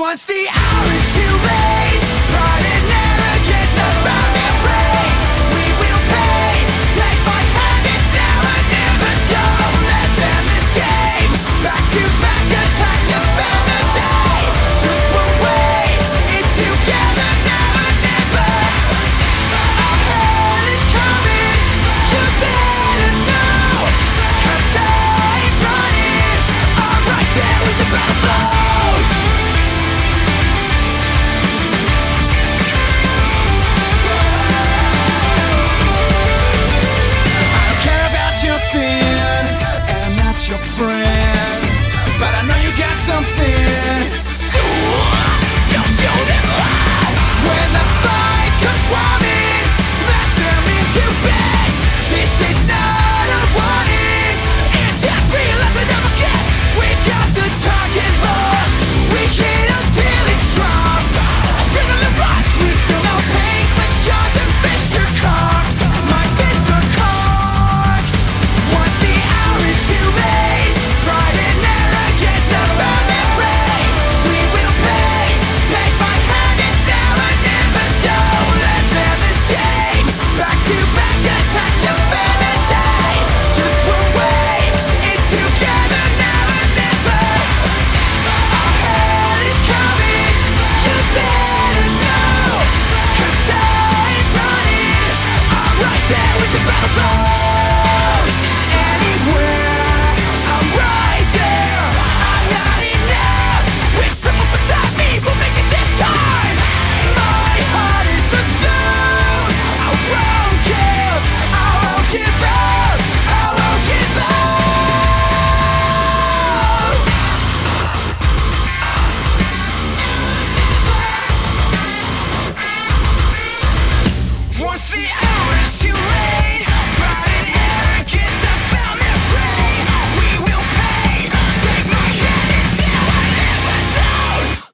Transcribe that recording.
Once the hour is too late friend. But I know you got something. So the